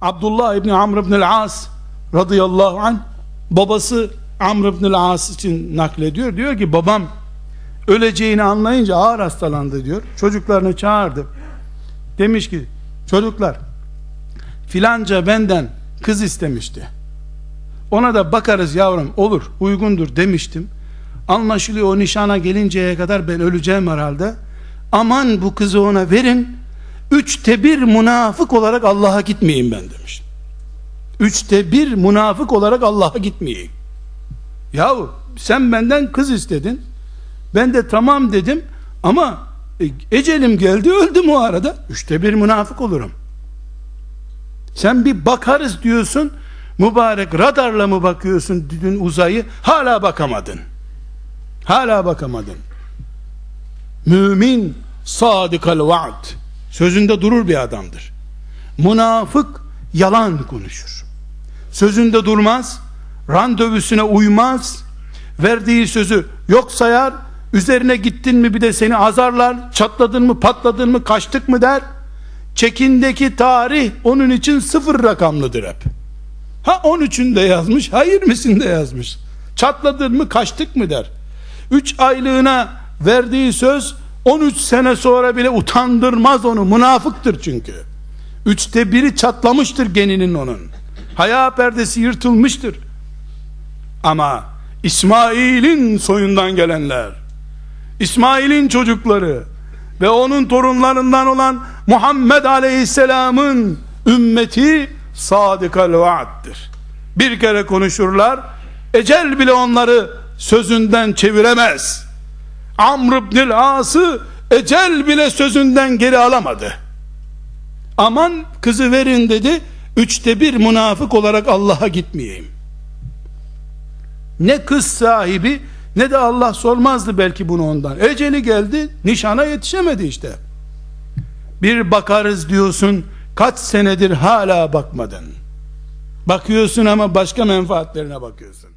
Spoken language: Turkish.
Abdullah İbni Amr İbni As radıyallahu anh babası Amr İbni As için naklediyor. Diyor ki babam öleceğini anlayınca ağır hastalandı diyor. Çocuklarını çağırdı. Demiş ki çocuklar filanca benden kız istemişti. Ona da bakarız yavrum olur uygundur demiştim. Anlaşılıyor o nişana gelinceye kadar ben öleceğim herhalde. Aman bu kızı ona verin. Üçte bir münafık olarak Allah'a gitmeyeyim ben demiş. Üçte bir münafık olarak Allah'a gitmeyeyim. Yahu sen benden kız istedin. Ben de tamam dedim ama e, ecelim geldi öldüm o arada. Üçte bir münafık olurum. Sen bir bakarız diyorsun. Mübarek radarla mı bakıyorsun dün uzayı? Hala bakamadın. Hala bakamadın. Mümin sadıkal vaad. Sözünde durur bir adamdır. Münafık yalan konuşur. Sözünde durmaz, randevusuna uymaz, verdiği sözü yok sayar, üzerine gittin mi bir de seni azarlar, çatladın mı patladın mı kaçtık mı der. Çekindeki tarih onun için sıfır rakamlıdır hep. Ha 13'ünde yazmış, ha 20'sinde yazmış. Çatladın mı kaçtık mı der. 3 aylığına verdiği söz 13 sene sonra bile utandırmaz onu. Münafıktır çünkü. Üçte biri çatlamıştır geninin onun. Haya perdesi yırtılmıştır. Ama İsmail'in soyundan gelenler, İsmail'in çocukları ve onun torunlarından olan Muhammed Aleyhisselam'ın ümmeti sadıkal vaaddir. Bir kere konuşurlar, ecel bile onları sözünden çeviremez. Amr ibn As'ı ecel bile sözünden geri alamadı. Aman kızı verin dedi, üçte bir münafık olarak Allah'a gitmeyeyim. Ne kız sahibi ne de Allah sormazdı belki bunu ondan. Eceli geldi, nişana yetişemedi işte. Bir bakarız diyorsun, kaç senedir hala bakmadın. Bakıyorsun ama başka menfaatlerine bakıyorsun.